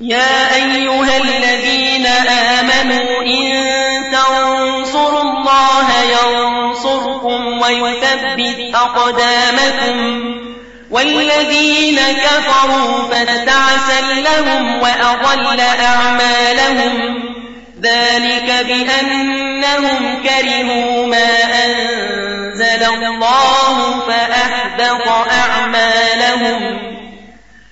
يا أيها الذين آمنوا إن تنصروا الله ينصركم ويثبت أقدامكم والذين كفروا فتعسا لهم وأضل أعمالهم ذلك بأنهم كرهوا ما أنزل الله فأحبط أعمالهم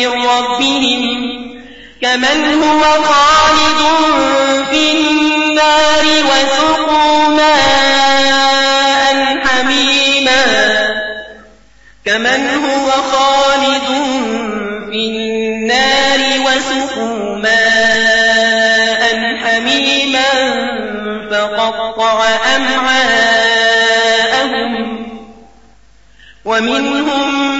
من ربهم كمن هو خالد في النار وسقوا ماء حميما كمن هو خالد في النار وسقوا ماء حميما فقطع أمعاءهم ومنهم من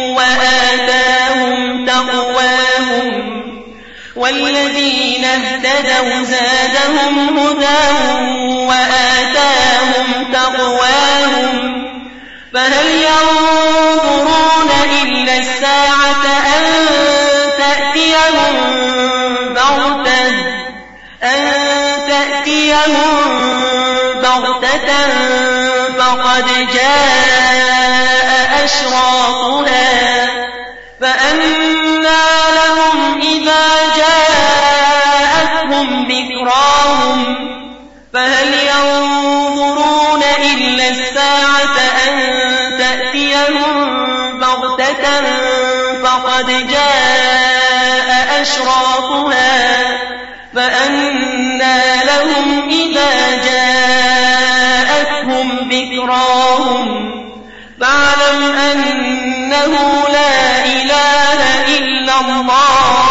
وآتاهم تقواهم والذين اهتدوا زادهم هدى وآتاهم تقواهم فهل ينظرون إلا الساعة أن تأتيهم ذكراهم فهل ينظرون إلا الساعة أن بغتة فقد جاء أشراطها فأنا لهم إذا جاءتهم ذكراهم فاعلم أنه لا إله إلا الله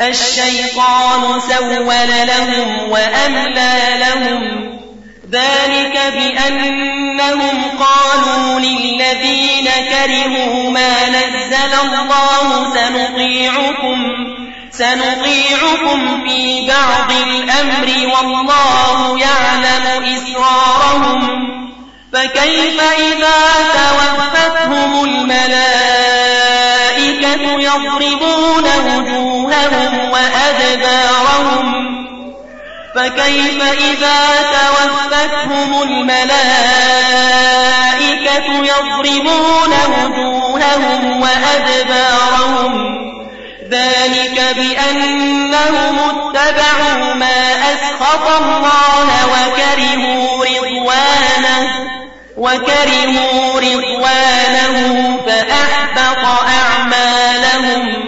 الشيطان سول لهم وأملى لهم. ذلك بأنهم قالوا للذين كرهوا ما نزل الله سنطيعكم سنطيعكم في بعض الأمر والله يعلم إسرارهم. فكيف إذا توفتهم الملائكة يضربون وجوههم وأدبارهم فكيف إذا توفتهم الملائكة يضربون وجوههم وأدبارهم ذلك بأنهم اتبعوا ما أسخط الله وكرهوا رضوانه وكرهوا رضوانه فأحبط أعمالهم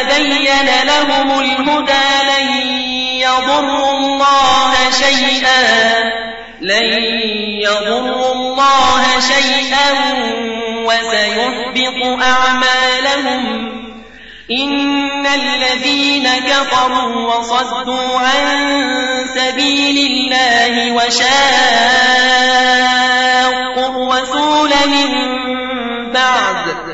تبين لهم الهدى لن يضروا الله شيئا لن يضروا الله شيئا وسيحبط أعمالهم إن الذين كفروا وصدوا عن سبيل الله وشاقوا الرسول من بعد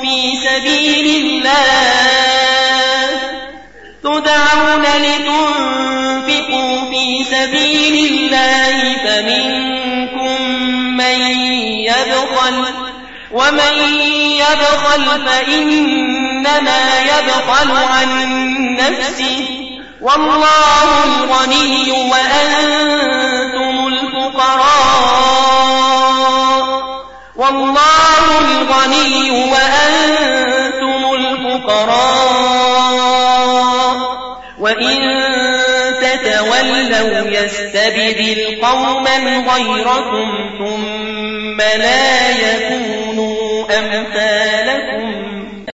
في سبيل الله تدعون لتنفقوا في سبيل الله فمنكم من يبخل ومن يبخل فإنما يبخل عن نفسه والله الغني وأنتم الغني وأنتم الفقراء. وإن تتولوا يستبدل قوما غيركم ثم لا يكونوا أمثالكم.